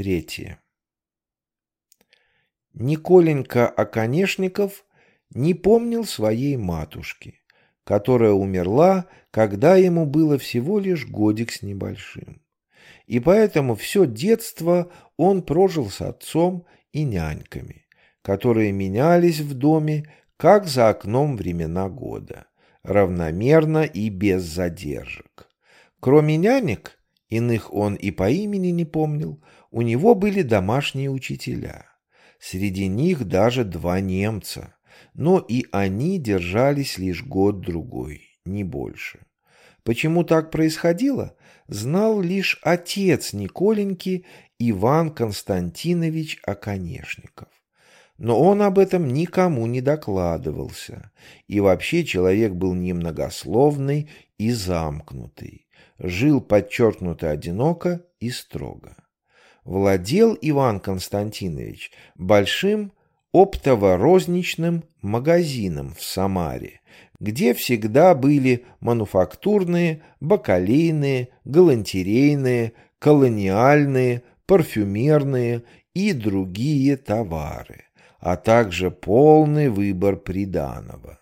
Третье. Николенька Оконешников не помнил своей матушки, которая умерла, когда ему было всего лишь годик с небольшим. И поэтому все детство он прожил с отцом и няньками, которые менялись в доме, как за окном времена года, равномерно и без задержек. Кроме нянек, иных он и по имени не помнил, у него были домашние учителя. Среди них даже два немца, но и они держались лишь год-другой, не больше. Почему так происходило, знал лишь отец Николеньки Иван Константинович Оконешников. Но он об этом никому не докладывался, и вообще человек был немногословный и замкнутый, жил подчеркнуто одиноко и строго. Владел Иван Константинович большим оптово-розничным магазином в Самаре, где всегда были мануфактурные, бакалейные, галантерейные, колониальные, парфюмерные и другие товары, а также полный выбор приданого.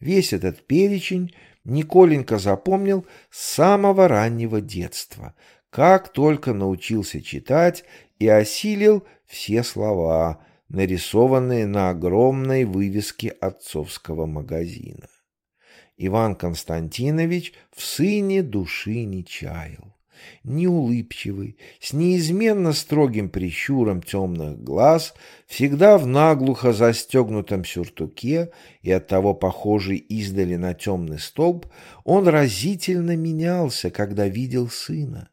Весь этот перечень Николенька запомнил с самого раннего детства, как только научился читать и осилил все слова, нарисованные на огромной вывеске отцовского магазина. Иван Константинович в сыне души не чаял. Неулыбчивый, с неизменно строгим прищуром темных глаз, всегда в наглухо застегнутом сюртуке и оттого похожий издали на темный столб, он разительно менялся, когда видел сына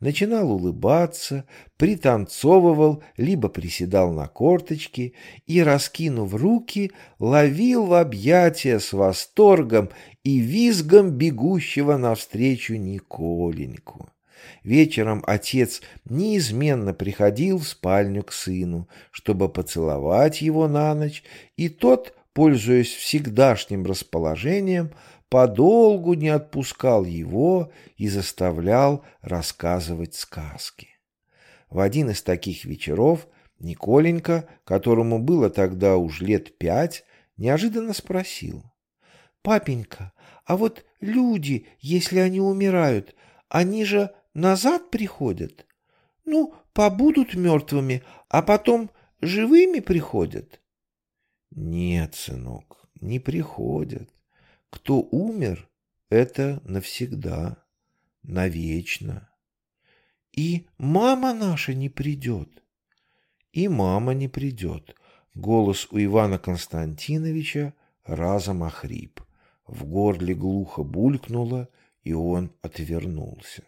начинал улыбаться, пританцовывал, либо приседал на корточки и, раскинув руки, ловил в объятия с восторгом и визгом бегущего навстречу Николеньку. Вечером отец неизменно приходил в спальню к сыну, чтобы поцеловать его на ночь, и тот, пользуясь всегдашним расположением, подолгу не отпускал его и заставлял рассказывать сказки. В один из таких вечеров Николенька, которому было тогда уж лет пять, неожиданно спросил. «Папенька, а вот люди, если они умирают, они же назад приходят? Ну, побудут мертвыми, а потом живыми приходят?» «Нет, сынок, не приходят. Кто умер, это навсегда, навечно. И мама наша не придет. И мама не придет. Голос у Ивана Константиновича разом охрип. В горле глухо булькнуло, и он отвернулся.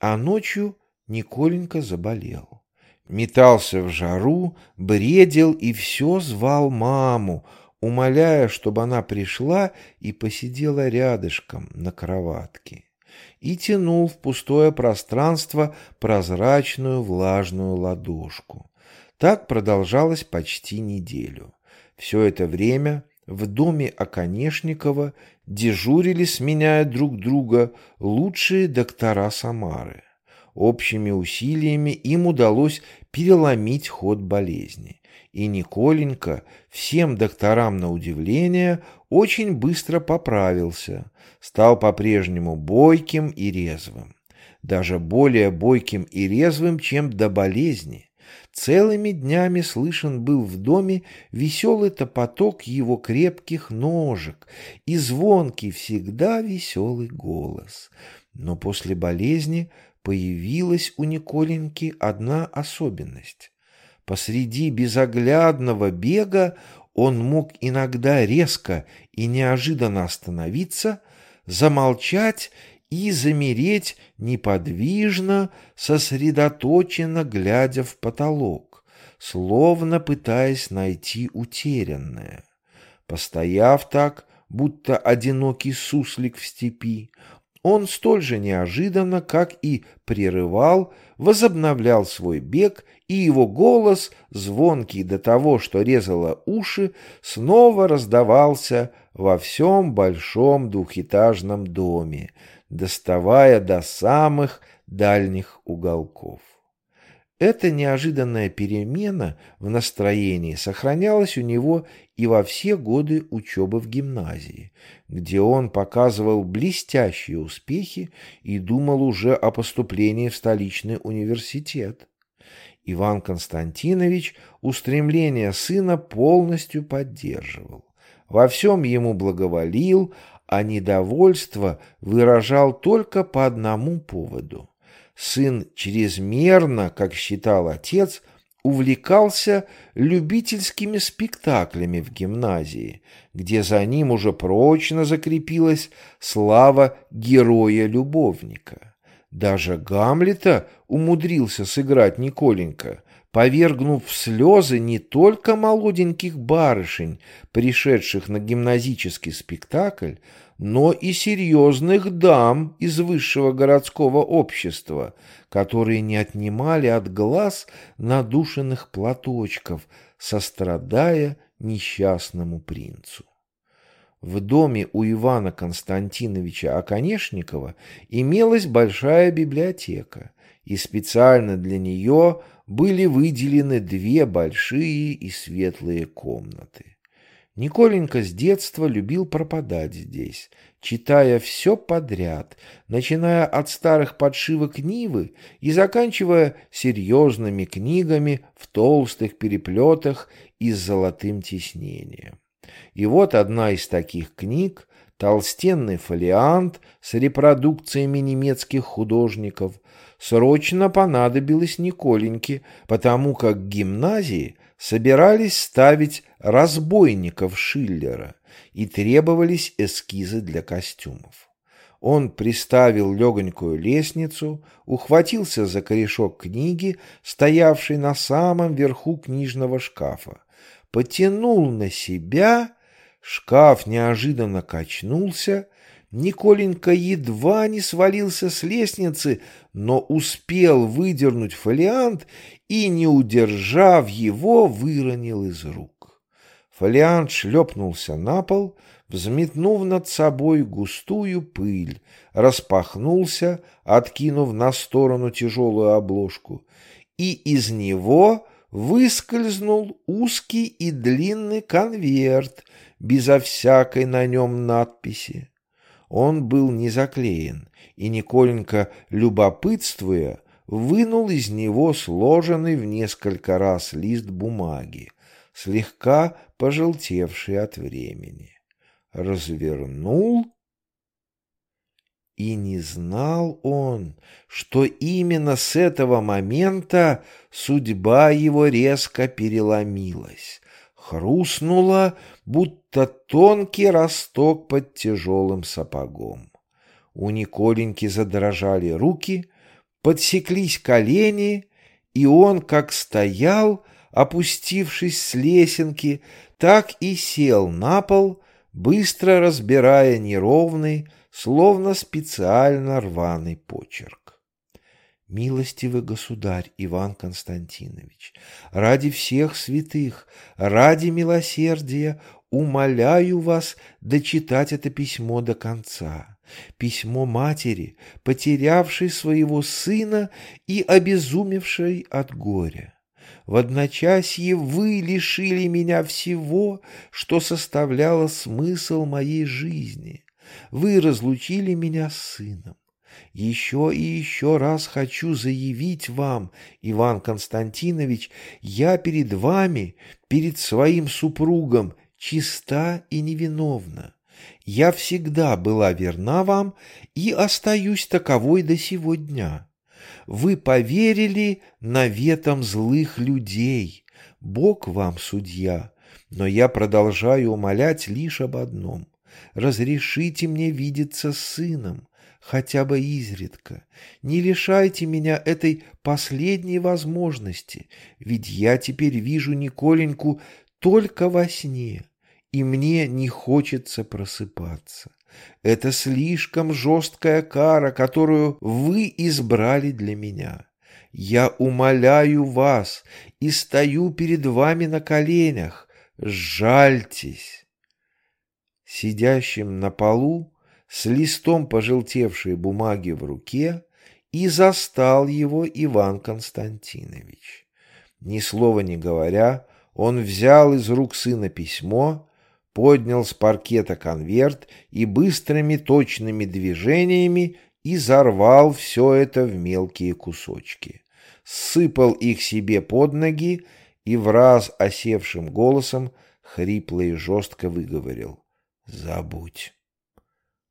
А ночью Николенька заболел. Метался в жару, бредил и все звал маму, умоляя, чтобы она пришла и посидела рядышком на кроватке, и тянул в пустое пространство прозрачную влажную ладошку. Так продолжалось почти неделю. Все это время в доме Оконешникова дежурили, сменяя друг друга, лучшие доктора Самары. Общими усилиями им удалось переломить ход болезни и Николенька, всем докторам на удивление, очень быстро поправился, стал по-прежнему бойким и резвым. Даже более бойким и резвым, чем до болезни. Целыми днями слышен был в доме веселый топоток его крепких ножек и звонкий, всегда веселый голос. Но после болезни появилась у Николеньки одна особенность. Посреди безоглядного бега он мог иногда резко и неожиданно остановиться, замолчать и замереть неподвижно, сосредоточенно глядя в потолок, словно пытаясь найти утерянное. Постояв так, будто одинокий суслик в степи, он столь же неожиданно, как и прерывал, возобновлял свой бег, и его голос, звонкий до того, что резало уши, снова раздавался во всем большом двухэтажном доме, доставая до самых дальних уголков. Эта неожиданная перемена в настроении сохранялась у него и во все годы учебы в гимназии, где он показывал блестящие успехи и думал уже о поступлении в столичный университет. Иван Константинович устремление сына полностью поддерживал. Во всем ему благоволил, а недовольство выражал только по одному поводу. Сын чрезмерно, как считал отец, увлекался любительскими спектаклями в гимназии, где за ним уже прочно закрепилась слава героя-любовника. Даже Гамлета умудрился сыграть Николенька, повергнув в слезы не только молоденьких барышень, пришедших на гимназический спектакль, но и серьезных дам из высшего городского общества, которые не отнимали от глаз надушенных платочков, сострадая несчастному принцу. В доме у Ивана Константиновича Оконешникова имелась большая библиотека, и специально для нее были выделены две большие и светлые комнаты. Николенька с детства любил пропадать здесь, читая все подряд, начиная от старых подшивок Нивы и заканчивая серьезными книгами в толстых переплетах и с золотым тиснением. И вот одна из таких книг, толстенный фолиант с репродукциями немецких художников, срочно понадобилась Николеньке, потому как гимназии собирались ставить разбойников Шиллера и требовались эскизы для костюмов. Он приставил легонькую лестницу, ухватился за корешок книги, стоявшей на самом верху книжного шкафа, потянул на себя, шкаф неожиданно качнулся, Николенька едва не свалился с лестницы, но успел выдернуть фолиант и, не удержав его, выронил из рук. Фолиант шлепнулся на пол, взметнув над собой густую пыль, распахнулся, откинув на сторону тяжелую обложку, и из него выскользнул узкий и длинный конверт безо всякой на нем надписи. Он был не заклеен, и Николенька, любопытствуя, вынул из него сложенный в несколько раз лист бумаги, слегка пожелтевший от времени. Развернул, и не знал он, что именно с этого момента судьба его резко переломилась, хрустнула, будто тонкий росток под тяжелым сапогом. У Николеньки задрожали руки, подсеклись колени, и он, как стоял, опустившись с лесенки, так и сел на пол, быстро разбирая неровный, словно специально рваный почерк. Милостивый государь Иван Константинович, ради всех святых, ради милосердия умоляю вас дочитать это письмо до конца. Письмо матери, потерявшей своего сына и обезумевшей от горя. В одночасье вы лишили меня всего, что составляло смысл моей жизни. Вы разлучили меня с сыном. Еще и еще раз хочу заявить вам, Иван Константинович, я перед вами, перед своим супругом, чиста и невиновна. Я всегда была верна вам и остаюсь таковой до сего дня. Вы поверили наветам злых людей. Бог вам судья, но я продолжаю умолять лишь об одном. Разрешите мне видеться с сыном, хотя бы изредка. Не лишайте меня этой последней возможности, ведь я теперь вижу Николеньку только во сне и мне не хочется просыпаться. Это слишком жесткая кара, которую вы избрали для меня. Я умоляю вас и стою перед вами на коленях. Жальтесь. Сидящим на полу, с листом пожелтевшей бумаги в руке, и застал его Иван Константинович. Ни слова не говоря, он взял из рук сына письмо, поднял с паркета конверт и быстрыми точными движениями изорвал все это в мелкие кусочки. Сыпал их себе под ноги и в раз осевшим голосом хрипло и жестко выговорил «Забудь».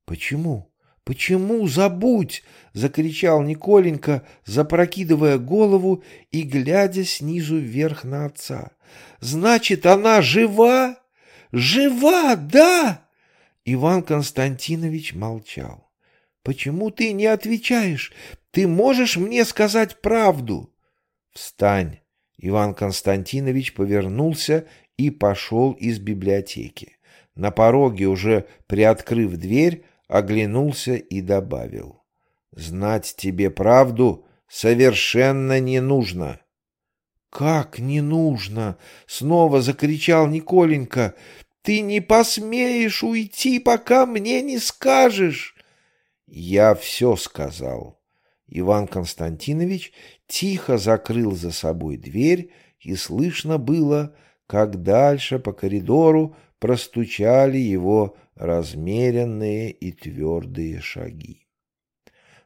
«Почему? Почему забудь?» — закричал Николенька, запрокидывая голову и глядя снизу вверх на отца. «Значит, она жива?» Жива, да? Иван Константинович молчал. Почему ты не отвечаешь? Ты можешь мне сказать правду? Встань. Иван Константинович повернулся и пошел из библиотеки. На пороге, уже приоткрыв дверь, оглянулся и добавил. «Знать тебе правду совершенно не нужно». «Как не нужно?» — снова закричал Николенька. Ты не посмеешь уйти, пока мне не скажешь. Я все сказал. Иван Константинович тихо закрыл за собой дверь, и слышно было, как дальше по коридору простучали его размеренные и твердые шаги.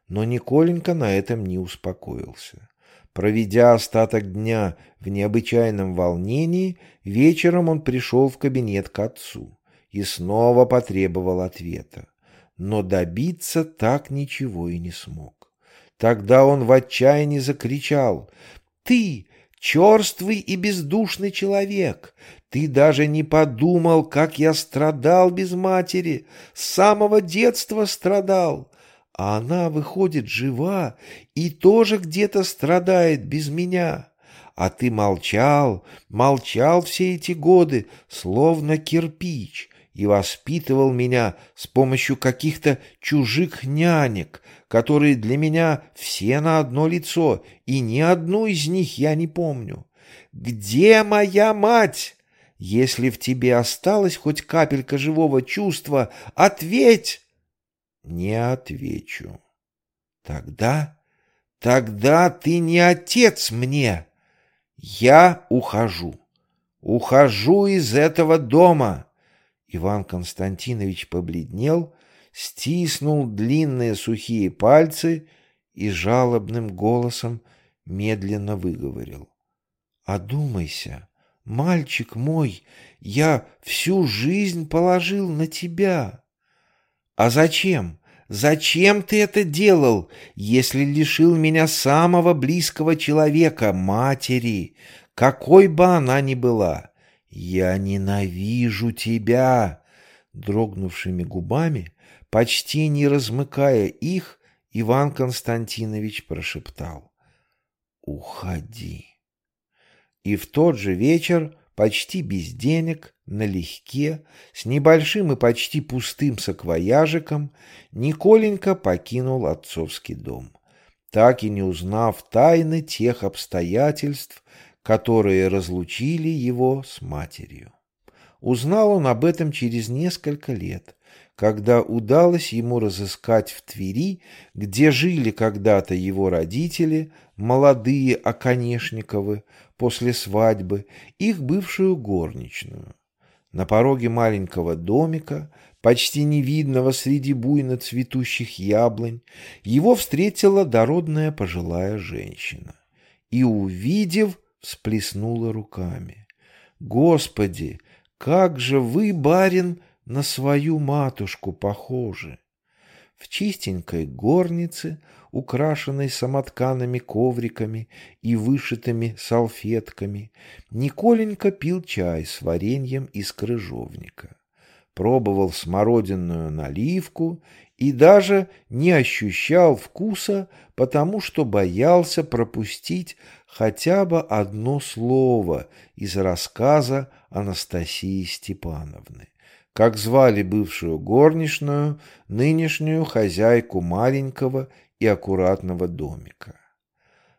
Но Николенька на этом не успокоился. Проведя остаток дня в необычайном волнении, вечером он пришел в кабинет к отцу и снова потребовал ответа. Но добиться так ничего и не смог. Тогда он в отчаянии закричал «Ты, черствый и бездушный человек, ты даже не подумал, как я страдал без матери, с самого детства страдал а она, выходит, жива и тоже где-то страдает без меня. А ты молчал, молчал все эти годы, словно кирпич, и воспитывал меня с помощью каких-то чужих нянек, которые для меня все на одно лицо, и ни одну из них я не помню. Где моя мать? Если в тебе осталась хоть капелька живого чувства, ответь! Не отвечу. Тогда, тогда ты не отец мне. Я ухожу. Ухожу из этого дома. Иван Константинович побледнел, стиснул длинные сухие пальцы и жалобным голосом медленно выговорил. «Одумайся, мальчик мой, я всю жизнь положил на тебя». А зачем? Зачем ты это делал, если лишил меня самого близкого человека, матери, какой бы она ни была? Я ненавижу тебя!» Дрогнувшими губами, почти не размыкая их, Иван Константинович прошептал «Уходи». И в тот же вечер почти без денег, налегке, с небольшим и почти пустым саквояжиком, Николенька покинул отцовский дом, так и не узнав тайны тех обстоятельств, которые разлучили его с матерью. Узнал он об этом через несколько лет, когда удалось ему разыскать в Твери, где жили когда-то его родители, молодые Оконешниковы, после свадьбы, их бывшую горничную. На пороге маленького домика, почти невидного среди буйно цветущих яблонь, его встретила дородная пожилая женщина. И, увидев, всплеснула руками. «Господи, как же вы, барин, на свою матушку похожи. В чистенькой горнице, украшенной самотканными ковриками и вышитыми салфетками, Николенька пил чай с вареньем из крыжовника, пробовал смородинную наливку и даже не ощущал вкуса, потому что боялся пропустить хотя бы одно слово из рассказа Анастасии Степановны. Как звали бывшую горничную, нынешнюю хозяйку маленького и аккуратного домика.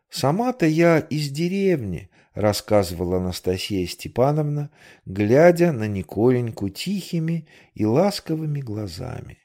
«Сама-то я из деревни», — рассказывала Анастасия Степановна, глядя на Николеньку тихими и ласковыми глазами.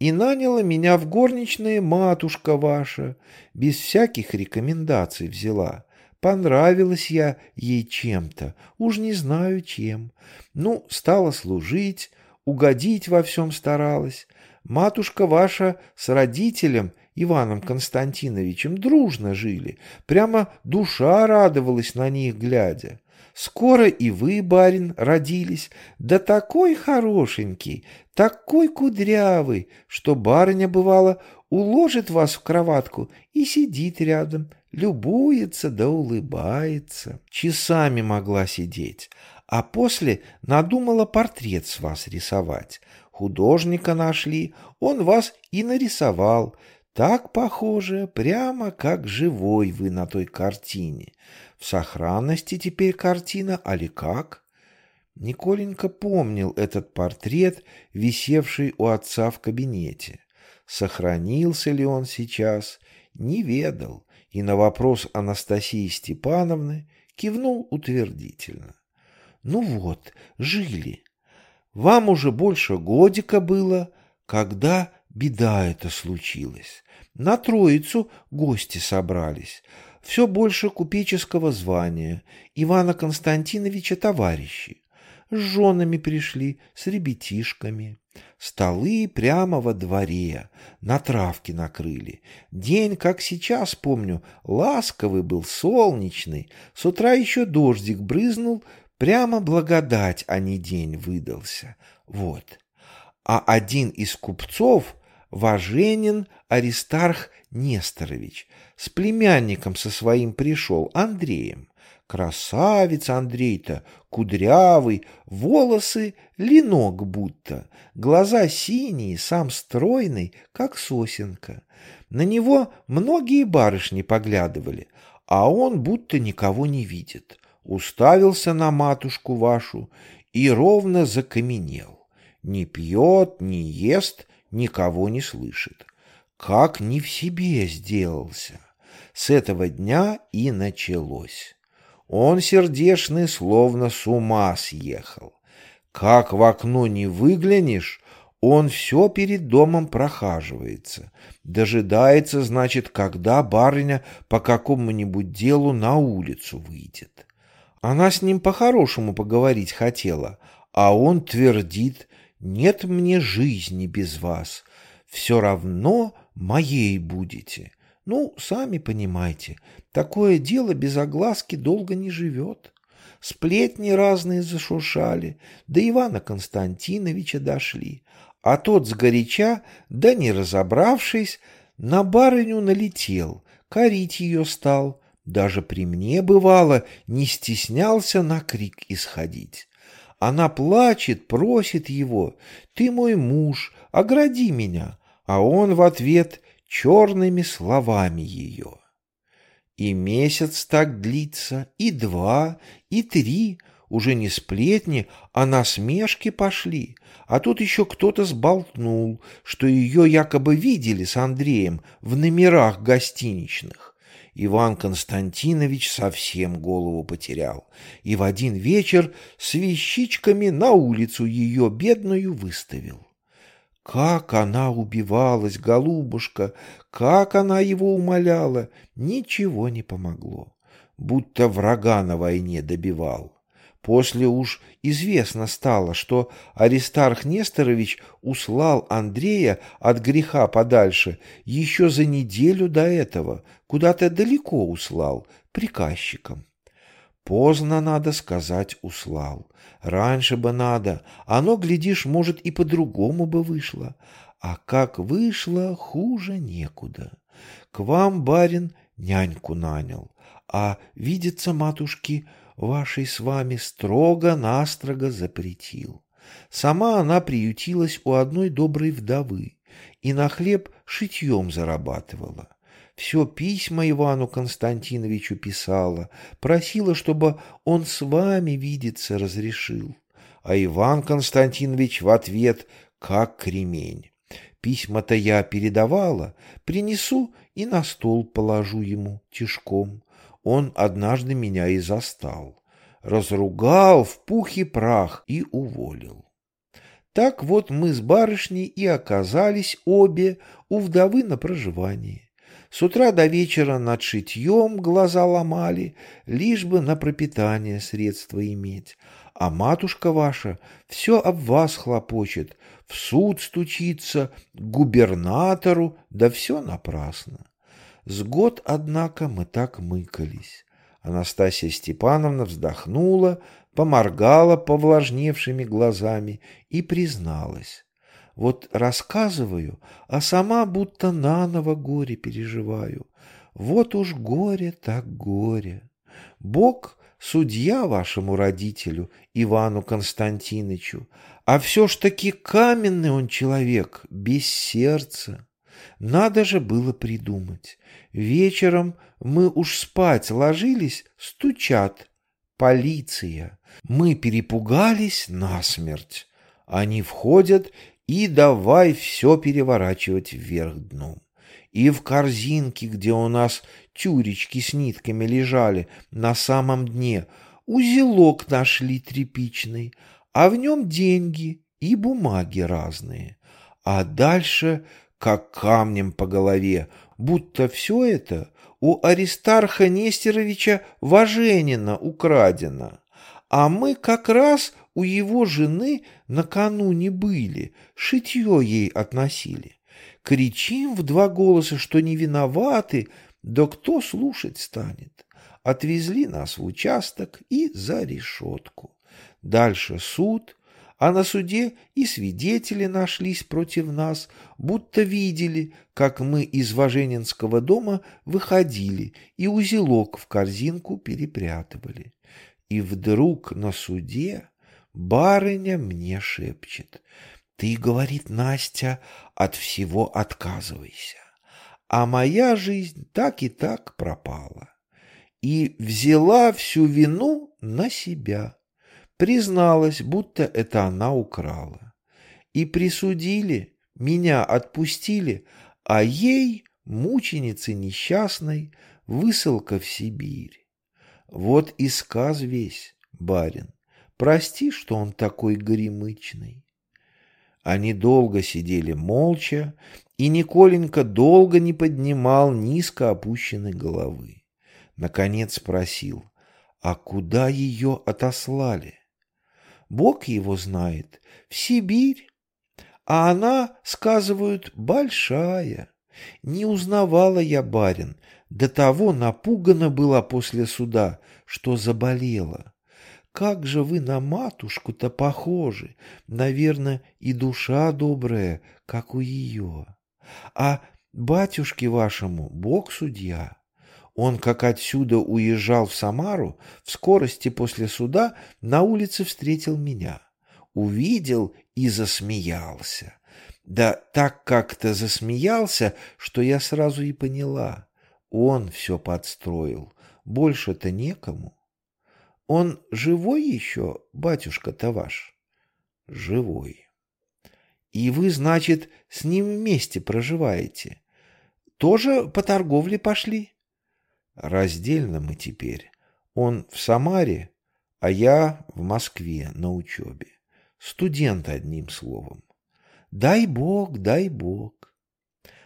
и наняла меня в горничные матушка ваша, без всяких рекомендаций взяла. Понравилась я ей чем-то, уж не знаю чем. Ну, стала служить, угодить во всем старалась. Матушка ваша с родителем Иваном Константиновичем дружно жили, прямо душа радовалась на них глядя. Скоро и вы, барин, родились, да такой хорошенький, такой кудрявый, что барыня, бывало, уложит вас в кроватку и сидит рядом, любуется да улыбается. Часами могла сидеть, а после надумала портрет с вас рисовать. Художника нашли, он вас и нарисовал. Так похоже, прямо как живой вы на той картине. В сохранности теперь картина, али как? Николенька помнил этот портрет, висевший у отца в кабинете. Сохранился ли он сейчас, не ведал, и на вопрос Анастасии Степановны кивнул утвердительно. «Ну вот, жили. Вам уже больше годика было, когда беда эта случилась. На Троицу гости собрались все больше купеческого звания, Ивана Константиновича товарищи. С женами пришли, с ребятишками. Столы прямо во дворе, на травке накрыли. День, как сейчас помню, ласковый был, солнечный. С утра еще дождик брызнул, прямо благодать, а не день выдался. Вот. А один из купцов, Важенин Аристарх Несторович, с племянником со своим пришел, Андреем. Красавец Андрей-то, кудрявый, волосы ленок будто, глаза синие, сам стройный, как сосенка. На него многие барышни поглядывали, а он будто никого не видит. Уставился на матушку вашу и ровно закаменел. Не пьет, не ест, никого не слышит как не в себе сделался. С этого дня и началось. Он сердешный, словно с ума съехал. Как в окно не выглянешь, он все перед домом прохаживается. Дожидается, значит, когда барыня по какому-нибудь делу на улицу выйдет. Она с ним по-хорошему поговорить хотела, а он твердит, нет мне жизни без вас. Все равно моей будете. Ну, сами понимаете, такое дело без огласки долго не живет. Сплетни разные зашуршали, до Ивана Константиновича дошли, а тот сгоряча, да не разобравшись, на барыню налетел, корить ее стал, даже при мне, бывало, не стеснялся на крик исходить. Она плачет, просит его, «Ты мой муж, огради меня», а он в ответ черными словами ее. И месяц так длится, и два, и три, уже не сплетни, а насмешки пошли, а тут еще кто-то сболтнул, что ее якобы видели с Андреем в номерах гостиничных. Иван Константинович совсем голову потерял и в один вечер с вещичками на улицу ее бедную выставил. Как она убивалась, голубушка, как она его умоляла, ничего не помогло, будто врага на войне добивал. После уж известно стало, что Аристарх Несторович услал Андрея от греха подальше еще за неделю до этого, куда-то далеко услал, приказчиком. Поздно, надо сказать, услал. Раньше бы надо. Оно, глядишь, может, и по-другому бы вышло. А как вышло, хуже некуда. К вам, барин, няньку нанял. А видеться, матушки, вашей с вами строго-настрого запретил. Сама она приютилась у одной доброй вдовы и на хлеб шитьем зарабатывала все письма Ивану Константиновичу писала, просила, чтобы он с вами видеться разрешил. А Иван Константинович в ответ как кремень. Письма-то я передавала, принесу и на стол положу ему тишком. Он однажды меня и застал. Разругал в пух и прах и уволил. Так вот мы с барышней и оказались обе у вдовы на проживании. С утра до вечера над шитьем глаза ломали, лишь бы на пропитание средства иметь. А матушка ваша все об вас хлопочет, в суд стучится, к губернатору, да все напрасно. С год, однако, мы так мыкались. Анастасия Степановна вздохнула, поморгала повлажневшими глазами и призналась. Вот рассказываю, а сама будто наново горе переживаю. Вот уж горе так горе. Бог — судья вашему родителю, Ивану Константиновичу, а все ж таки каменный он человек, без сердца. Надо же было придумать. Вечером мы уж спать ложились, стучат. Полиция. Мы перепугались насмерть. Они входят и давай все переворачивать вверх дном. И в корзинке, где у нас тюречки с нитками лежали, на самом дне, узелок нашли тряпичный, а в нем деньги и бумаги разные. А дальше, как камнем по голове, будто все это у Аристарха Нестеровича Важенина украдено. А мы как раз у его жены накануне были, шитье ей относили. Кричим в два голоса, что не виноваты, да кто слушать станет? Отвезли нас в участок и за решетку. Дальше суд, а на суде и свидетели нашлись против нас, будто видели, как мы из Важенинского дома выходили и узелок в корзинку перепрятывали. И вдруг на суде Барыня мне шепчет. Ты, говорит Настя, от всего отказывайся. А моя жизнь так и так пропала. И взяла всю вину на себя. Призналась, будто это она украла. И присудили, меня отпустили, а ей, мученице несчастной, высылка в Сибирь. Вот и сказ весь, барин. Прости, что он такой горемычный. Они долго сидели молча, и Николенька долго не поднимал низко опущенной головы. Наконец спросил, а куда ее отослали? Бог его знает, в Сибирь. А она, сказывают, большая. Не узнавала я, барин, до того напугана была после суда, что заболела. Как же вы на матушку-то похожи! Наверное, и душа добрая, как у ее. А батюшке вашему Бог судья. Он, как отсюда уезжал в Самару, в скорости после суда на улице встретил меня. Увидел и засмеялся. Да так как-то засмеялся, что я сразу и поняла. Он все подстроил. Больше-то некому. Он живой еще, батюшка-то ваш? Живой. И вы, значит, с ним вместе проживаете? Тоже по торговле пошли? Раздельно мы теперь. Он в Самаре, а я в Москве на учебе. Студент, одним словом. Дай Бог, дай Бог.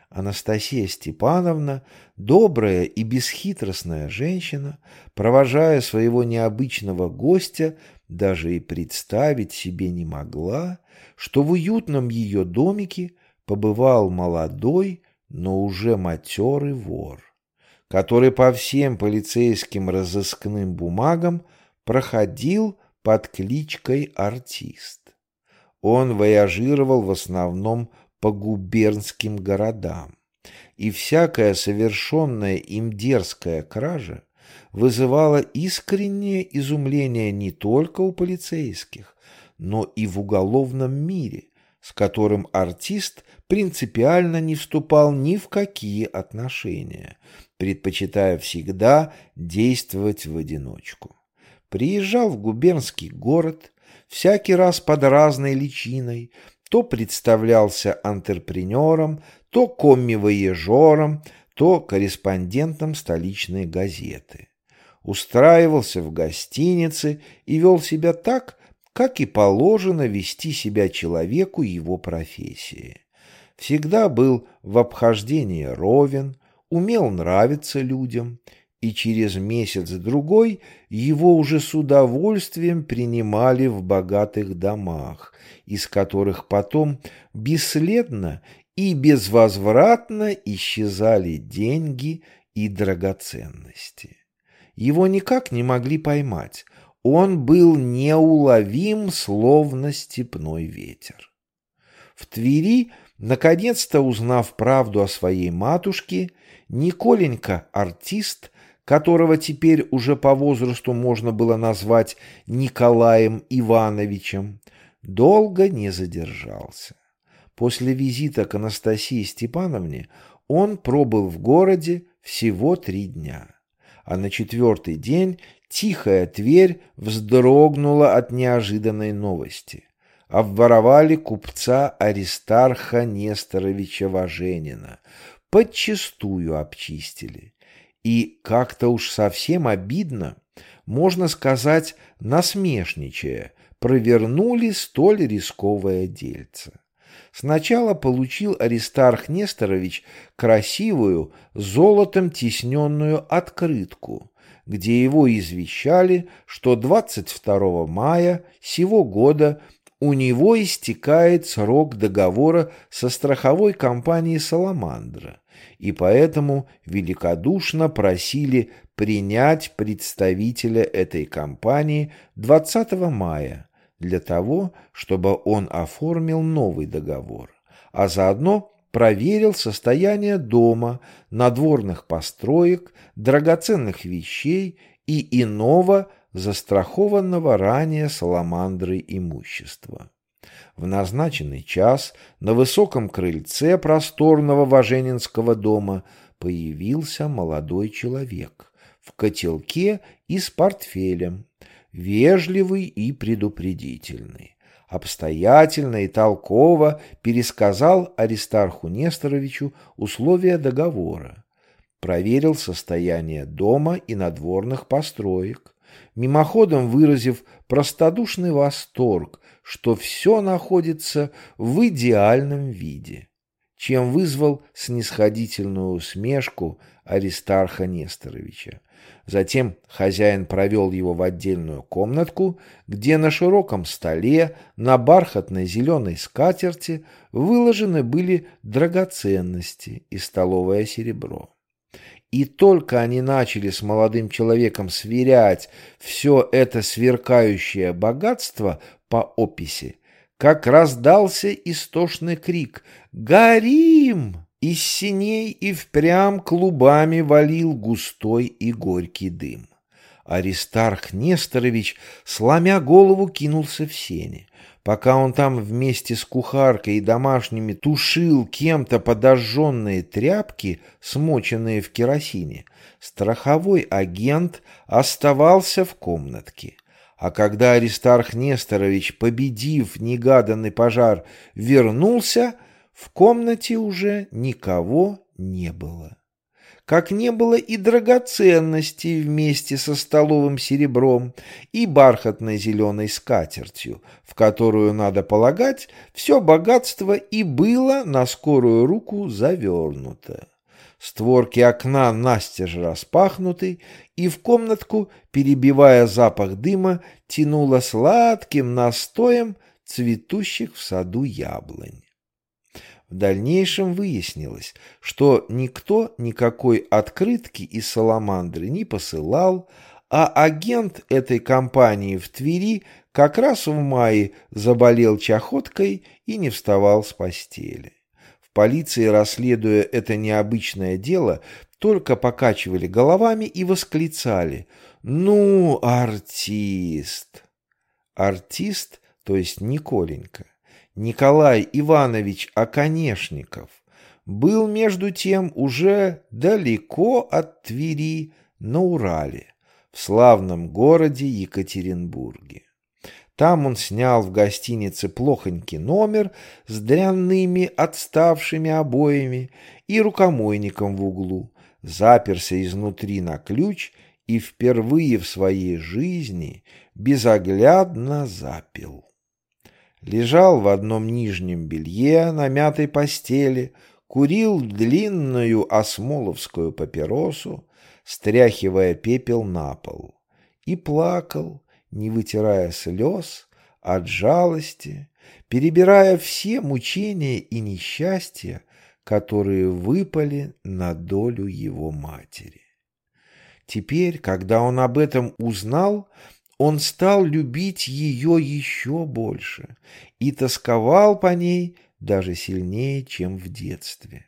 Анастасия Степановна, добрая и бесхитростная женщина, провожая своего необычного гостя, даже и представить себе не могла, что в уютном ее домике побывал молодой, но уже матерый вор, который по всем полицейским разыскным бумагам проходил под кличкой «Артист». Он вояжировал в основном по губернским городам, и всякая совершенная им дерзкая кража вызывала искреннее изумление не только у полицейских, но и в уголовном мире, с которым артист принципиально не вступал ни в какие отношения, предпочитая всегда действовать в одиночку. Приезжал в губернский город, всякий раз под разной личиной, то представлялся антрепренером, то комми-воежором, то корреспондентом столичной газеты. Устраивался в гостинице и вел себя так, как и положено вести себя человеку его профессии. Всегда был в обхождении ровен, умел нравиться людям, и через месяц-другой его уже с удовольствием принимали в богатых домах, из которых потом бесследно и безвозвратно исчезали деньги и драгоценности. Его никак не могли поймать, он был неуловим, словно степной ветер. В Твери, наконец-то узнав правду о своей матушке, Николенька, артист, которого теперь уже по возрасту можно было назвать Николаем Ивановичем, долго не задержался. После визита к Анастасии Степановне он пробыл в городе всего три дня, а на четвертый день Тихая Тверь вздрогнула от неожиданной новости. Обворовали купца Аристарха Несторовича Важенина. Подчистую обчистили. И как-то уж совсем обидно, можно сказать, насмешничая, провернули столь рисковое дельце. Сначала получил Аристарх Несторович красивую, золотом тисненную открытку, где его извещали, что 22 мая сего года у него истекает срок договора со страховой компанией «Саламандра», и поэтому великодушно просили принять представителя этой компании 20 мая для того, чтобы он оформил новый договор, а заодно проверил состояние дома, надворных построек, драгоценных вещей и иного застрахованного ранее саламандрой имущества. В назначенный час на высоком крыльце просторного Важенинского дома появился молодой человек в котелке и с портфелем, вежливый и предупредительный обстоятельно и толково пересказал Аристарху Несторовичу условия договора, проверил состояние дома и надворных построек, мимоходом выразив простодушный восторг, что все находится в идеальном виде, чем вызвал снисходительную усмешку Аристарха Несторовича. Затем хозяин провел его в отдельную комнатку, где на широком столе на бархатной зеленой скатерти выложены были драгоценности и столовое серебро. И только они начали с молодым человеком сверять все это сверкающее богатство по описи, как раздался истошный крик «Горим!» Из синей и впрямь клубами валил густой и горький дым. Аристарх Несторович, сломя голову, кинулся в сени. Пока он там вместе с кухаркой и домашними тушил кем-то подожженные тряпки, смоченные в керосине, страховой агент оставался в комнатке. А когда Аристарх Несторович, победив негаданный пожар, вернулся, в комнате уже никого не было. Как не было и драгоценностей вместе со столовым серебром и бархатной зеленой скатертью, в которую, надо полагать, все богатство и было на скорую руку завернуто. Створки окна настежь распахнуты, и в комнатку, перебивая запах дыма, тянуло сладким настоем цветущих в саду яблонь. В дальнейшем выяснилось, что никто никакой открытки из Саламандры не посылал, а агент этой компании в Твери как раз в мае заболел чахоткой и не вставал с постели. В полиции, расследуя это необычное дело, только покачивали головами и восклицали «Ну, артист!» Артист, то есть Николенька. Николай Иванович Оконешников был между тем уже далеко от Твери на Урале, в славном городе Екатеринбурге. Там он снял в гостинице плохонький номер с дрянными отставшими обоями и рукомойником в углу, заперся изнутри на ключ и впервые в своей жизни безоглядно запил. Лежал в одном нижнем белье на мятой постели, курил длинную осмоловскую папиросу, стряхивая пепел на пол, и плакал, не вытирая слез, от жалости, перебирая все мучения и несчастья, которые выпали на долю его матери. Теперь, когда он об этом узнал, он стал любить ее еще больше и тосковал по ней даже сильнее, чем в детстве.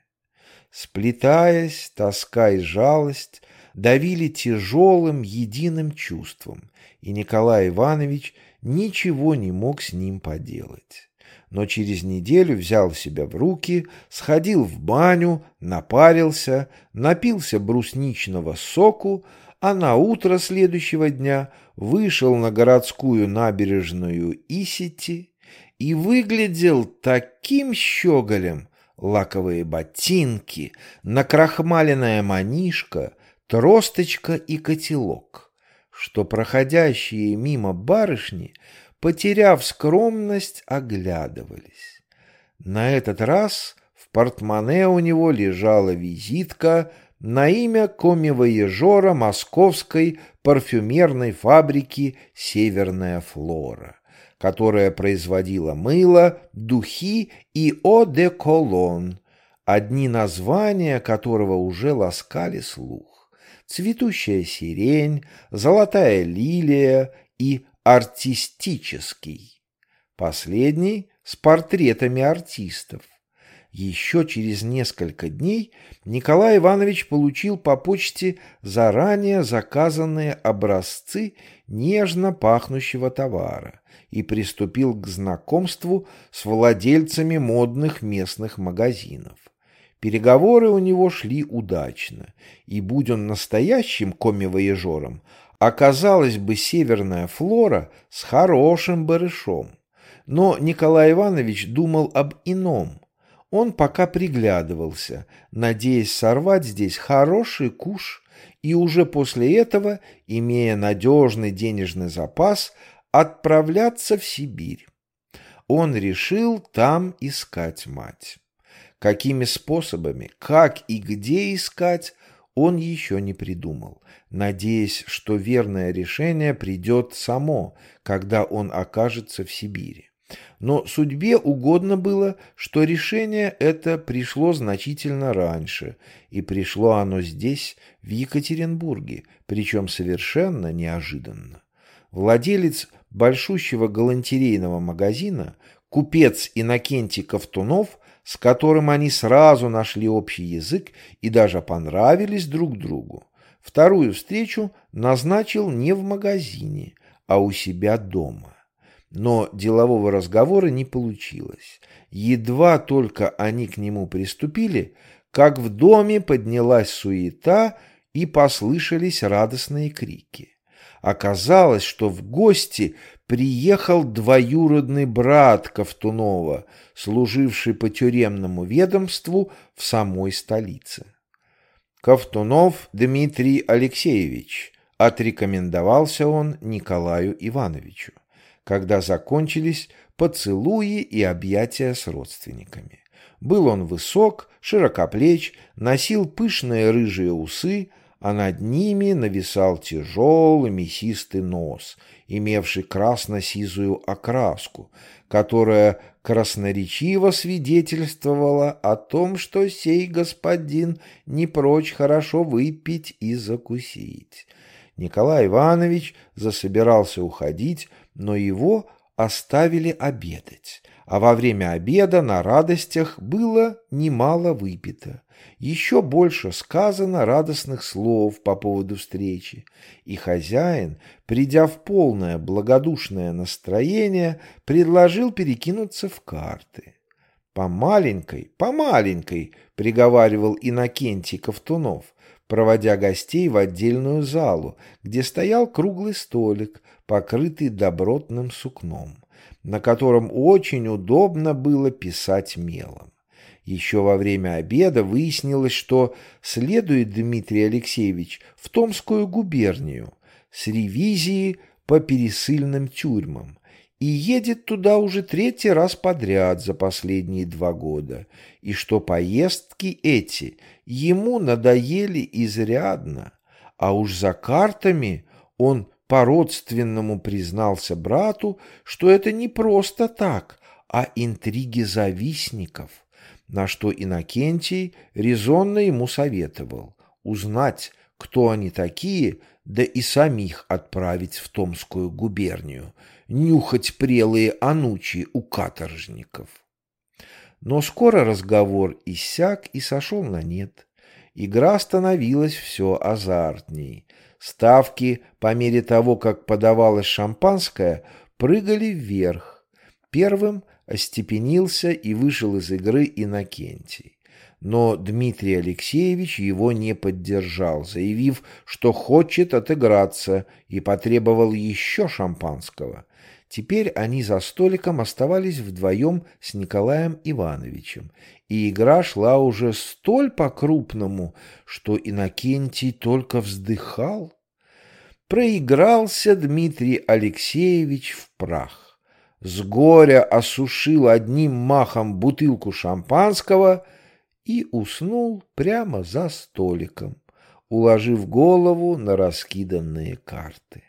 Сплетаясь, тоска и жалость давили тяжелым единым чувством, и Николай Иванович ничего не мог с ним поделать. Но через неделю взял себя в руки, сходил в баню, напарился, напился брусничного соку, а на утро следующего дня вышел на городскую набережную Исити и выглядел таким щеголем, лаковые ботинки, накрахмаленная манишка, тросточка и котелок, что проходящие мимо барышни, потеряв скромность, оглядывались. На этот раз в портмоне у него лежала визитка на имя комивоежора московской парфюмерной фабрики «Северная флора», которая производила мыло, духи и одеколон, одни названия которого уже ласкали слух. Цветущая сирень, золотая лилия и артистический. Последний с портретами артистов. Еще через несколько дней Николай Иванович получил по почте заранее заказанные образцы нежно пахнущего товара и приступил к знакомству с владельцами модных местных магазинов. Переговоры у него шли удачно, и будь он настоящим комивояжером, оказалась бы северная флора с хорошим барышом. Но Николай Иванович думал об ином – он пока приглядывался, надеясь сорвать здесь хороший куш и уже после этого, имея надежный денежный запас, отправляться в Сибирь. Он решил там искать мать. Какими способами, как и где искать, он еще не придумал, надеясь, что верное решение придет само, когда он окажется в Сибири. Но судьбе угодно было, что решение это пришло значительно раньше, и пришло оно здесь, в Екатеринбурге, причем совершенно неожиданно. Владелец большущего галантерейного магазина, купец Иннокентий Ковтунов, с которым они сразу нашли общий язык и даже понравились друг другу, вторую встречу назначил не в магазине, а у себя дома. Но делового разговора не получилось. Едва только они к нему приступили, как в доме поднялась суета и послышались радостные крики. Оказалось, что в гости приехал двоюродный брат Ковтунова, служивший по тюремному ведомству в самой столице. Ковтунов Дмитрий Алексеевич, отрекомендовался он Николаю Ивановичу когда закончились поцелуи и объятия с родственниками. Был он высок, широкоплеч, носил пышные рыжие усы, а над ними нависал тяжелый мясистый нос, имевший красно-сизую окраску, которая красноречиво свидетельствовала о том, что сей господин не прочь хорошо выпить и закусить. Николай Иванович засобирался уходить, но его оставили обедать, а во время обеда на радостях было немало выпито. Еще больше сказано радостных слов по поводу встречи, и хозяин, придя в полное благодушное настроение, предложил перекинуться в карты. «По маленькой, по маленькой», — приговаривал Иннокентий Ковтунов, проводя гостей в отдельную залу, где стоял круглый столик, покрытый добротным сукном, на котором очень удобно было писать мелом. Еще во время обеда выяснилось, что следует Дмитрий Алексеевич в Томскую губернию с ревизией по пересыльным тюрьмам и едет туда уже третий раз подряд за последние два года, и что поездки эти ему надоели изрядно, а уж за картами он по-родственному признался брату, что это не просто так, а интриги завистников – на что Иннокентий резонно ему советовал узнать, кто они такие, да и самих отправить в Томскую губернию, нюхать прелые анучи у каторжников. Но скоро разговор иссяк и сошел на нет. Игра становилась все азартней. Ставки, по мере того, как подавалось шампанское, прыгали вверх. Первым остепенился и вышел из игры Иннокентий. Но Дмитрий Алексеевич его не поддержал, заявив, что хочет отыграться, и потребовал еще шампанского. Теперь они за столиком оставались вдвоем с Николаем Ивановичем, и игра шла уже столь по-крупному, что Иннокентий только вздыхал. Проигрался Дмитрий Алексеевич в прах с горя осушил одним махом бутылку шампанского и уснул прямо за столиком, уложив голову на раскиданные карты.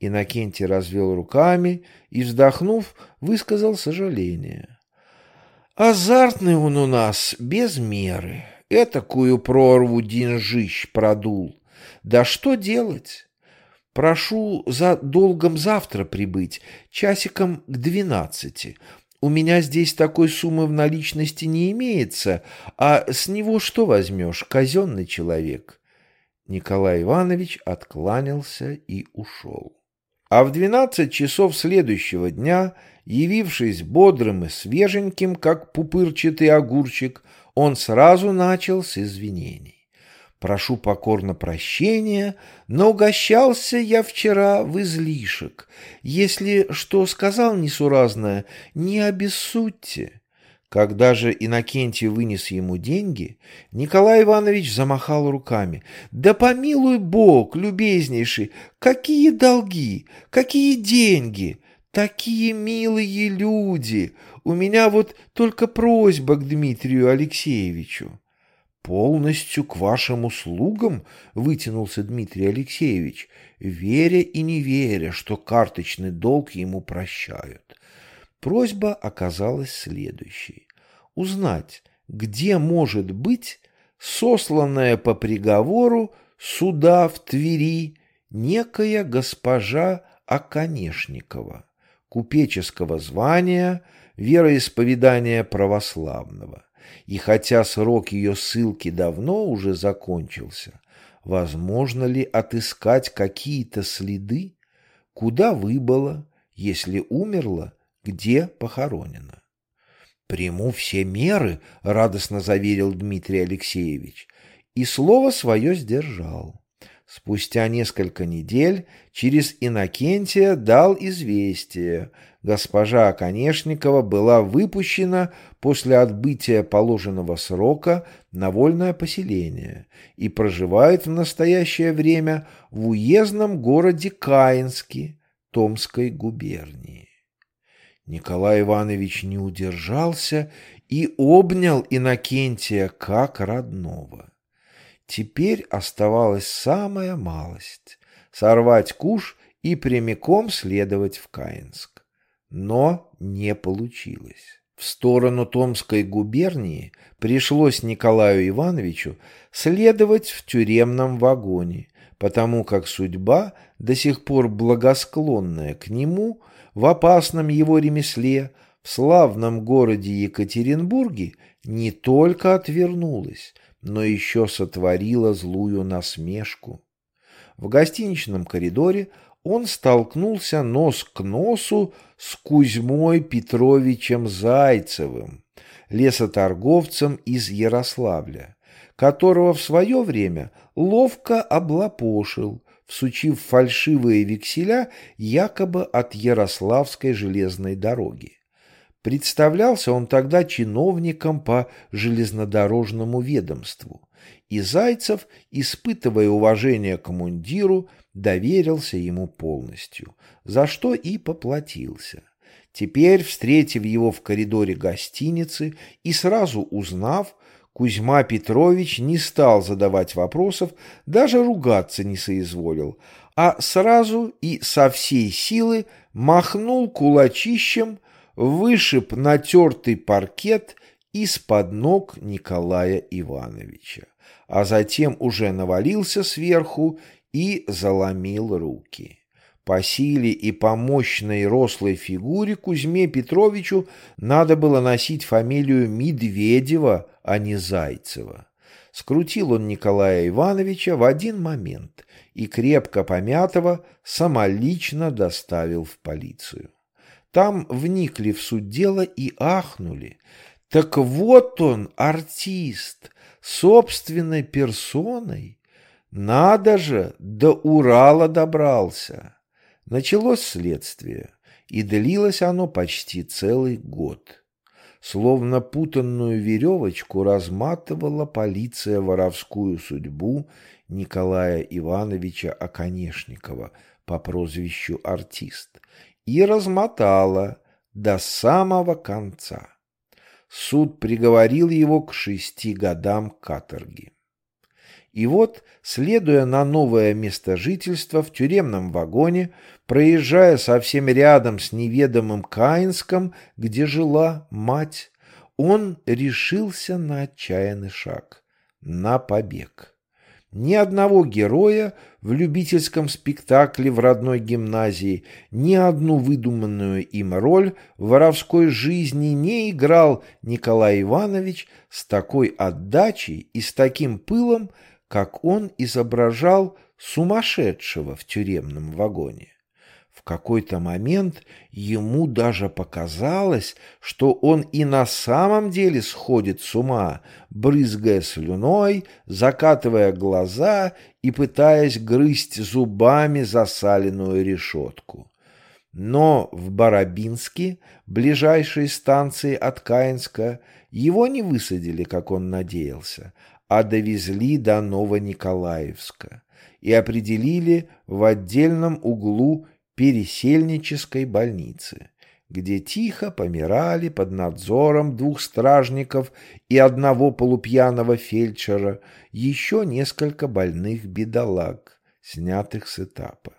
Иннокентий развел руками и, вздохнув, высказал сожаление. «Азартный он у нас, без меры. Этакую прорву деньжищ продул. Да что делать? Прошу за долгом завтра прибыть, часиком к двенадцати. У меня здесь такой суммы в наличности не имеется, а с него что возьмешь, казенный человек?» Николай Иванович откланялся и ушел. А в двенадцать часов следующего дня, явившись бодрым и свеженьким, как пупырчатый огурчик, он сразу начал с извинений. Прошу покорно прощения, но угощался я вчера в излишек. Если что сказал несуразное, не обессудьте». Когда же Иннокентий вынес ему деньги, Николай Иванович замахал руками. «Да помилуй Бог, любезнейший, какие долги, какие деньги, такие милые люди! У меня вот только просьба к Дмитрию Алексеевичу». «Полностью к вашим услугам», — вытянулся Дмитрий Алексеевич, веря и не веря, что карточный долг ему прощают. Просьба оказалась следующей. Узнать, где может быть сосланная по приговору суда в Твери некая госпожа Оконешникова, купеческого звания, вероисповедания православного. И хотя срок ее ссылки давно уже закончился, возможно ли отыскать какие-то следы, куда выбыла, если умерла, где похоронена? «Приму все меры», — радостно заверил Дмитрий Алексеевич, и слово свое сдержал. Спустя несколько недель через Иннокентия дал известие. Госпожа Конешникова была выпущена после отбытия положенного срока на вольное поселение и проживает в настоящее время в уездном городе Каинске Томской губернии. Николай Иванович не удержался и обнял Иннокентия как родного. Теперь оставалась самая малость — сорвать куш и прямиком следовать в Каинск. Но не получилось. В сторону Томской губернии пришлось Николаю Ивановичу следовать в тюремном вагоне, потому как судьба, до сих пор благосклонная к нему, в опасном его ремесле, в славном городе Екатеринбурге, не только отвернулась, но еще сотворила злую насмешку. В гостиничном коридоре он столкнулся нос к носу с Кузьмой Петровичем Зайцевым, лесоторговцем из Ярославля, которого в свое время ловко облапошил, всучив фальшивые векселя якобы от Ярославской железной дороги. Представлялся он тогда чиновником по железнодорожному ведомству, и Зайцев, испытывая уважение к мундиру, доверился ему полностью, за что и поплатился. Теперь, встретив его в коридоре гостиницы и сразу узнав, Кузьма Петрович не стал задавать вопросов, даже ругаться не соизволил, а сразу и со всей силы махнул кулачищем, вышиб натертый паркет из-под ног Николая Ивановича, а затем уже навалился сверху и заломил руки. По силе и по мощной рослой фигуре Кузьме Петровичу надо было носить фамилию Медведева, а не Зайцева. Скрутил он Николая Ивановича в один момент и крепко помятого самолично доставил в полицию. Там вникли в суть дела и ахнули. Так вот он, артист, собственной персоной. Надо же, до Урала добрался. Началось следствие, и длилось оно почти целый год. Словно путанную веревочку разматывала полиция воровскую судьбу Николая Ивановича Оконешникова по прозвищу «Артист» и размотала до самого конца. Суд приговорил его к шести годам каторги. И вот, следуя на новое место жительства в тюремном вагоне, проезжая совсем рядом с неведомым Каинском, где жила мать, он решился на отчаянный шаг — на побег. Ни одного героя в любительском спектакле в родной гимназии, ни одну выдуманную им роль в воровской жизни не играл Николай Иванович с такой отдачей и с таким пылом, как он изображал сумасшедшего в тюремном вагоне. Какой-то момент ему даже показалось, что он и на самом деле сходит с ума, брызгая слюной, закатывая глаза и пытаясь грызть зубами засаленную решетку. Но в Барабинске, ближайшей станции от Каинска, его не высадили, как он надеялся, а довезли до Новониколаевска и определили в отдельном углу пересельнической больницы, где тихо помирали под надзором двух стражников и одного полупьяного фельдшера еще несколько больных бедолаг, снятых с этапа.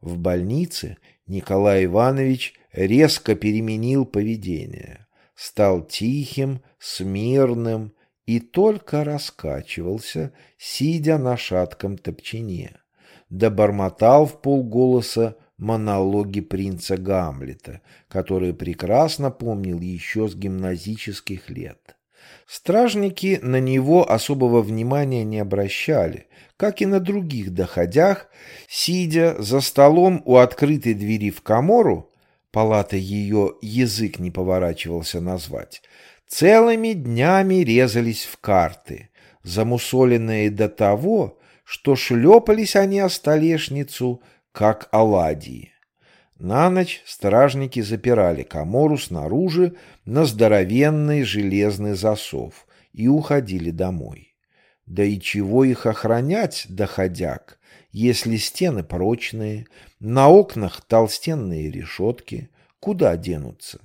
В больнице Николай Иванович резко переменил поведение, стал тихим, смирным, и только раскачивался, сидя на шатком топчине, да бормотал в полголоса монологи принца Гамлета, которые прекрасно помнил еще с гимназических лет. Стражники на него особого внимания не обращали, как и на других доходях, сидя за столом у открытой двери в комору, палата ее язык не поворачивался назвать, целыми днями резались в карты, замусоленные до того, что шлепались они о столешницу, как оладьи. На ночь стражники запирали комору снаружи на здоровенный железный засов и уходили домой. Да и чего их охранять, доходяг, если стены прочные, на окнах толстенные решетки, куда денутся?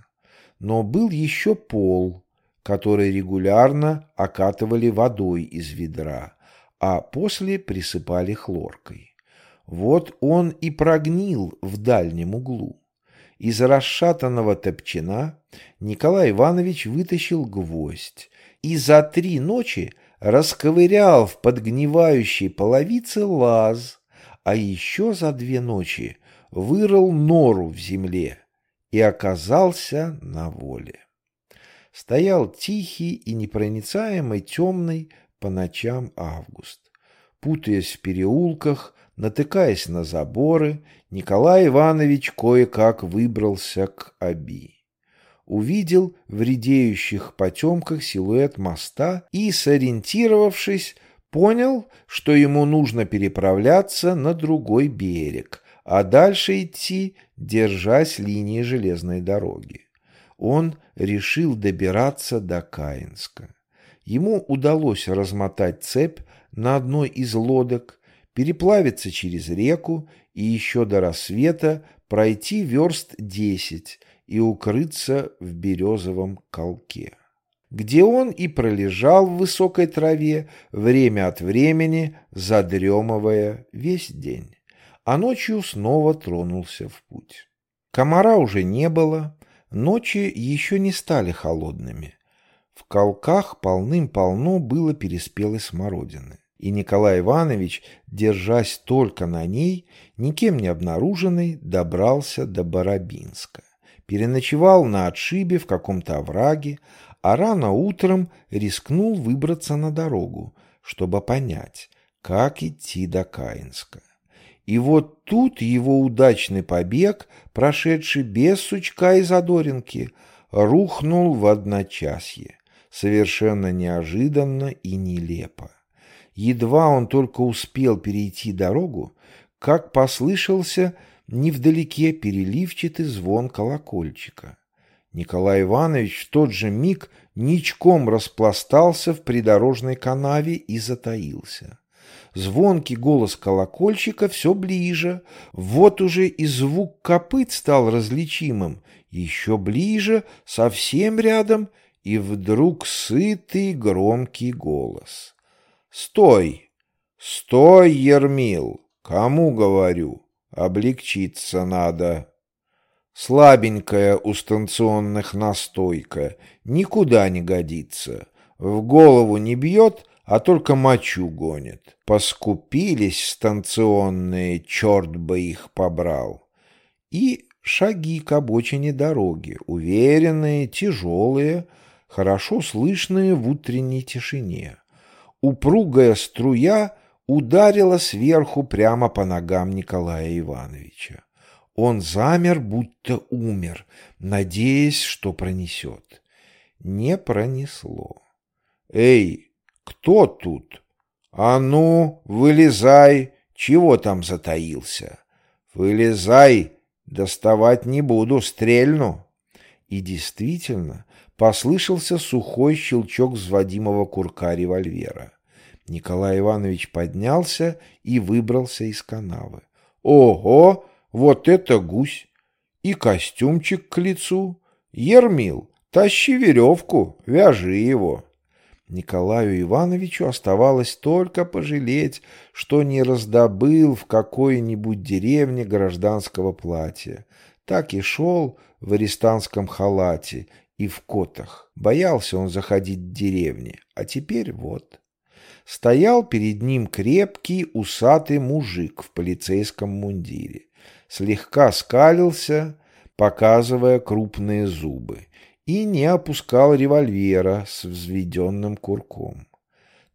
Но был еще пол, который регулярно окатывали водой из ведра, а после присыпали хлоркой. Вот он и прогнил в дальнем углу. Из расшатанного топчина Николай Иванович вытащил гвоздь и за три ночи расковырял в подгнивающей половице лаз, а еще за две ночи вырыл нору в земле и оказался на воле стоял тихий и непроницаемый темный по ночам август. Путаясь в переулках, натыкаясь на заборы, Николай Иванович кое-как выбрался к Аби. Увидел в редеющих потемках силуэт моста и, сориентировавшись, понял, что ему нужно переправляться на другой берег, а дальше идти, держась линии железной дороги. он решил добираться до Каинска. Ему удалось размотать цепь на одной из лодок, переплавиться через реку и еще до рассвета пройти верст десять и укрыться в березовом колке, где он и пролежал в высокой траве, время от времени задремывая весь день, а ночью снова тронулся в путь. Комара уже не было, ночи еще не стали холодными. В колках полным-полно было переспелой смородины и Николай Иванович, держась только на ней, никем не обнаруженный, добрался до Барабинска. Переночевал на отшибе в каком-то овраге, а рано утром рискнул выбраться на дорогу, чтобы понять, как идти до Каинска. И вот тут его удачный побег, прошедший без сучка и задоринки, рухнул в одночасье, совершенно неожиданно и нелепо. Едва он только успел перейти дорогу, как послышался невдалеке переливчатый звон колокольчика. Николай Иванович в тот же миг ничком распластался в придорожной канаве и затаился. Звонкий голос колокольчика все ближе, вот уже и звук копыт стал различимым, еще ближе, совсем рядом, и вдруг сытый громкий голос. Стой! Стой, Ермил! Кому говорю? Облегчиться надо. Слабенькая у станционных настойка, никуда не годится. В голову не бьет, а только мочу гонит. Поскупились станционные, черт бы их побрал. И шаги к обочине дороги, уверенные, тяжелые, хорошо слышные в утренней тишине. Упругая струя ударила сверху прямо по ногам Николая Ивановича. Он замер, будто умер, надеясь, что пронесет. Не пронесло. «Эй, кто тут? А ну, вылезай! Чего там затаился? Вылезай! Доставать не буду, стрельну!» И действительно, послышался сухой щелчок взводимого курка револьвера. Николай Иванович поднялся и выбрался из канавы. «Ого! Вот это гусь! И костюмчик к лицу! Ермил, тащи веревку, вяжи его!» Николаю Ивановичу оставалось только пожалеть, что не раздобыл в какой-нибудь деревне гражданского платья. Так и шел в арестантском халате и в котах. Боялся он заходить в деревни, а теперь вот стоял перед ним крепкий усатый мужик в полицейском мундире. Слегка скалился, показывая крупные зубы, и не опускал револьвера с взведенным курком.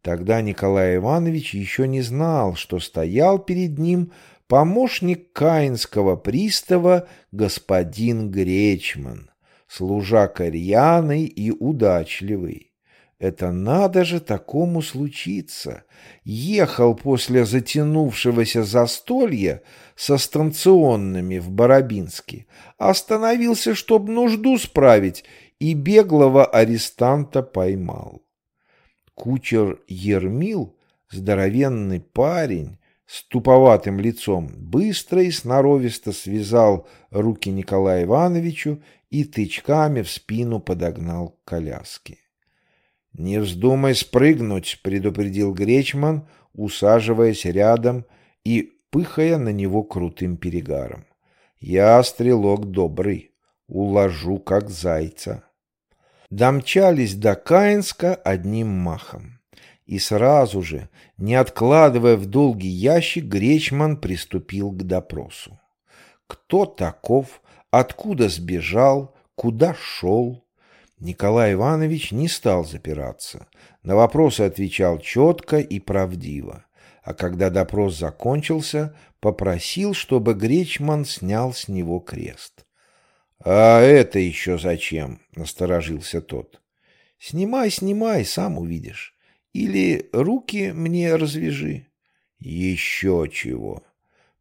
Тогда Николай Иванович еще не знал, что стоял перед ним помощник каинского пристава господин Гречман, служака рьяный и удачливый. Это надо же такому случиться. Ехал после затянувшегося застолья со станционными в Барабинске, остановился, чтобы нужду справить, и беглого арестанта поймал. Кучер Ермил, здоровенный парень, с туповатым лицом, быстро и сноровисто связал руки Николаю Ивановичу и тычками в спину подогнал к коляске. «Не вздумай спрыгнуть», — предупредил Гречман, усаживаясь рядом и пыхая на него крутым перегаром. «Я стрелок добрый, уложу как зайца». Домчались до Каинска одним махом. И сразу же, не откладывая в долгий ящик, Гречман приступил к допросу. Кто таков, откуда сбежал, куда шел, Николай Иванович не стал запираться. На вопросы отвечал четко и правдиво. А когда допрос закончился, попросил, чтобы Гречман снял с него крест. «А это еще зачем?» — насторожился тот. «Снимай, снимай, сам увидишь. Или руки мне развяжи». «Еще чего».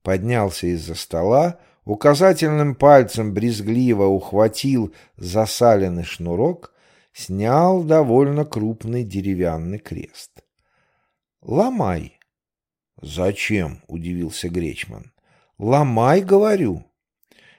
Поднялся из-за стола, указательным пальцем брезгливо ухватил засаленный шнурок, снял довольно крупный деревянный крест. «Ломай». «Зачем?» — удивился Гречман. «Ломай, говорю».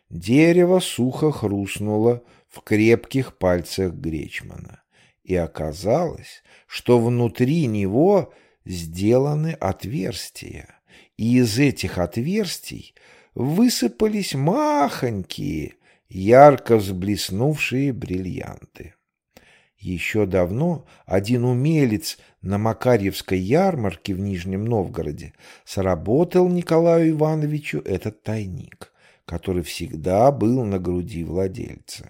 Дерево сухо хрустнуло в крепких пальцах Гречмана, и оказалось, что внутри него сделаны отверстия, и из этих отверстий высыпались махонькие, ярко взблеснувшие бриллианты. Еще давно один умелец на Макарьевской ярмарке в Нижнем Новгороде сработал Николаю Ивановичу этот тайник, который всегда был на груди владельца.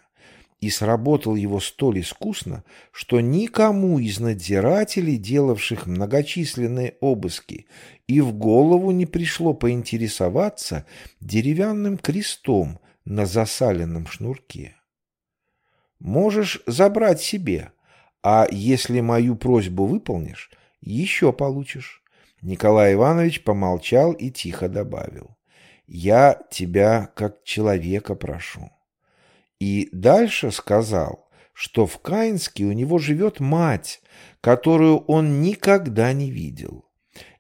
И сработал его столь искусно, что никому из надзирателей, делавших многочисленные обыски, и в голову не пришло поинтересоваться деревянным крестом на засаленном шнурке. Можешь забрать себе, а если мою просьбу выполнишь, еще получишь. Николай Иванович помолчал и тихо добавил. Я тебя как человека прошу. И дальше сказал, что в Каинске у него живет мать, которую он никогда не видел,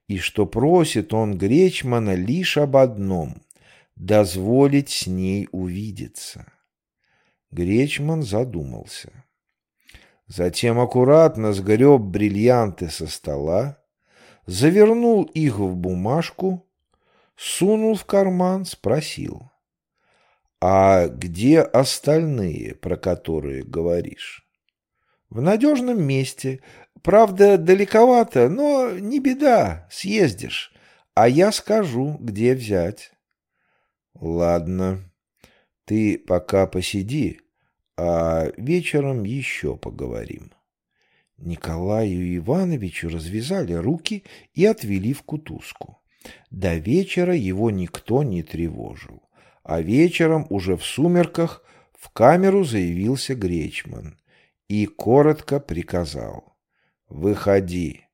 и что просит он Гречмана лишь об одном — дозволить с ней увидеться. Гречман задумался. Затем аккуратно сгреб бриллианты со стола, завернул их в бумажку, сунул в карман, спросил. «А где остальные, про которые говоришь?» «В надежном месте. Правда, далековато, но не беда, съездишь. А я скажу, где взять». «Ладно», ты пока посиди, а вечером еще поговорим. Николаю Ивановичу развязали руки и отвели в кутузку. До вечера его никто не тревожил, а вечером уже в сумерках в камеру заявился Гречман и коротко приказал «Выходи,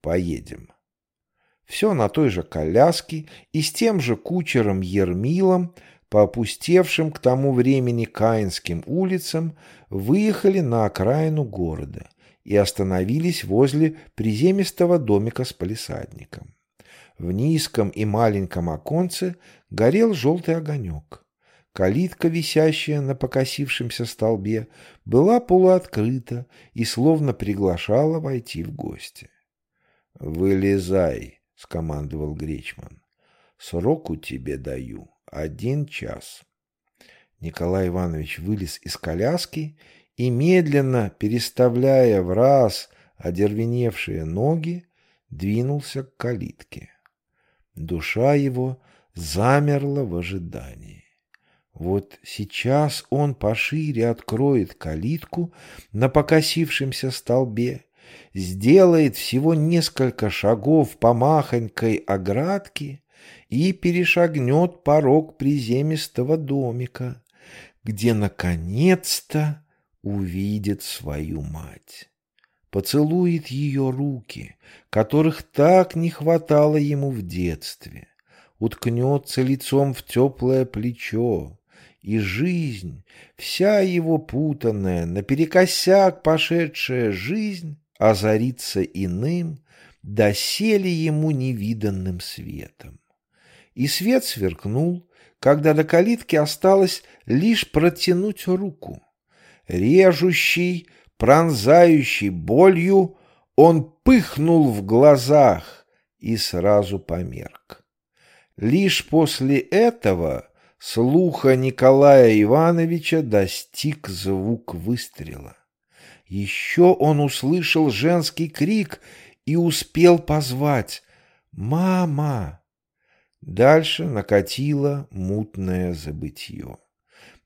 поедем». Все на той же коляске и с тем же кучером Ермилом по опустевшим к тому времени Каинским улицам выехали на окраину города и остановились возле приземистого домика с палисадником. В низком и маленьком оконце горел желтый огонек. Калитка, висящая на покосившемся столбе, была полуоткрыта и словно приглашала войти в гости. «Вылезай», — скомандовал Гречман. «Сроку тебе даю один час. Николай Иванович вылез из коляски и, медленно переставляя в раз одервеневшие ноги, двинулся к калитке. Душа его замерла в ожидании. Вот сейчас он пошире откроет калитку на покосившемся столбе, сделает всего несколько шагов по махонькой оградке и перешагнет порог приземистого домика, где наконец-то увидит свою мать. Поцелует ее руки, которых так не хватало ему в детстве, уткнется лицом в теплое плечо, и жизнь, вся его путанная, наперекосяк пошедшая жизнь, озарится иным, доселе ему невиданным светом и свет сверкнул, когда до калитки осталось лишь протянуть руку. Режущий, пронзающий болью, он пыхнул в глазах и сразу померк. Лишь после этого слуха Николая Ивановича достиг звук выстрела. Еще он услышал женский крик и успел позвать «Мама!». Дальше накатило мутное забытье.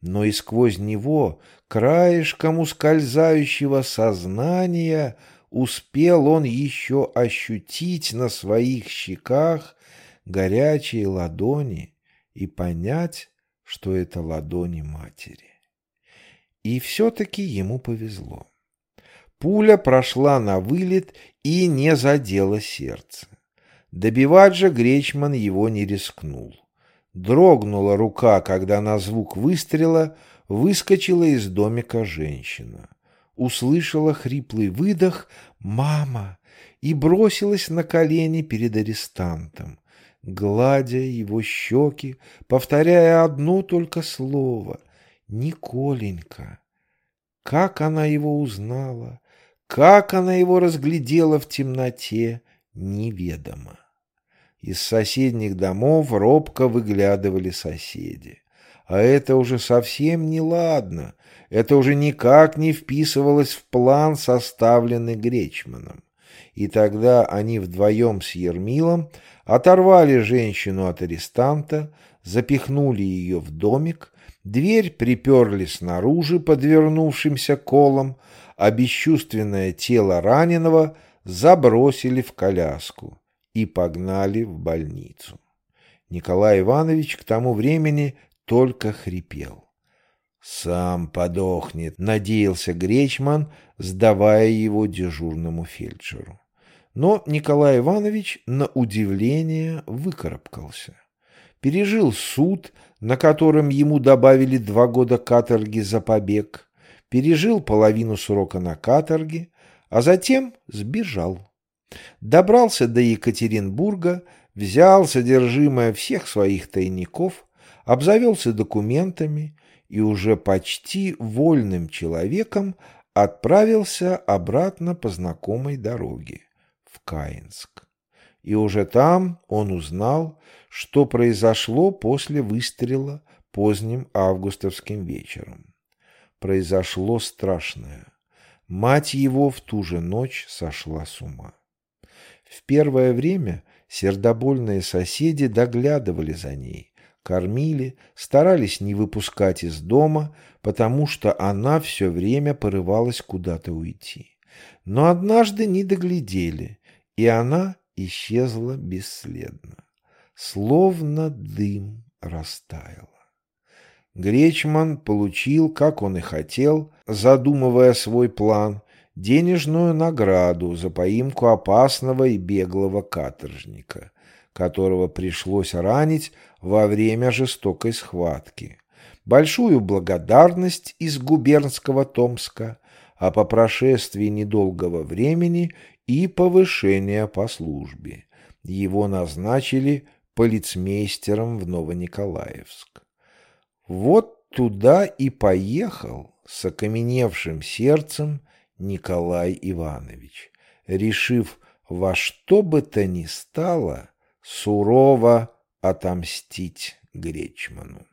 Но и сквозь него, краешком ускользающего сознания, успел он еще ощутить на своих щеках горячие ладони и понять, что это ладони матери. И все-таки ему повезло. Пуля прошла на вылет и не задела сердце. Добивать же Гречман его не рискнул. Дрогнула рука, когда на звук выстрела выскочила из домика женщина. Услышала хриплый выдох «Мама!» и бросилась на колени перед арестантом, гладя его щеки, повторяя одно только слово «Николенька». Как она его узнала, как она его разглядела в темноте, неведомо. Из соседних домов робко выглядывали соседи. А это уже совсем не ладно. Это уже никак не вписывалось в план, составленный Гречманом. И тогда они вдвоем с Ермилом оторвали женщину от арестанта, запихнули ее в домик, дверь приперли снаружи подвернувшимся колом, а бесчувственное тело раненого забросили в коляску и погнали в больницу. Николай Иванович к тому времени только хрипел. «Сам подохнет», — надеялся Гречман, сдавая его дежурному фельдшеру. Но Николай Иванович, на удивление, выкарабкался. Пережил суд, на котором ему добавили два года каторги за побег, пережил половину срока на каторге, а затем сбежал. Добрался до Екатеринбурга, взял содержимое всех своих тайников, обзавелся документами и уже почти вольным человеком отправился обратно по знакомой дороге в Каинск. И уже там он узнал, что произошло после выстрела поздним августовским вечером. Произошло страшное. Мать его в ту же ночь сошла с ума. В первое время сердобольные соседи доглядывали за ней, кормили, старались не выпускать из дома, потому что она все время порывалась куда-то уйти. Но однажды не доглядели, и она исчезла бесследно, словно дым растаяла. Гречман получил, как он и хотел, задумывая свой план, денежную награду за поимку опасного и беглого каторжника, которого пришлось ранить во время жестокой схватки, большую благодарность из губернского Томска, а по прошествии недолгого времени и повышение по службе. Его назначили полицмейстером в Новониколаевск. Вот туда и поехал с окаменевшим сердцем Николай Иванович, решив во что бы то ни стало сурово отомстить Гречману.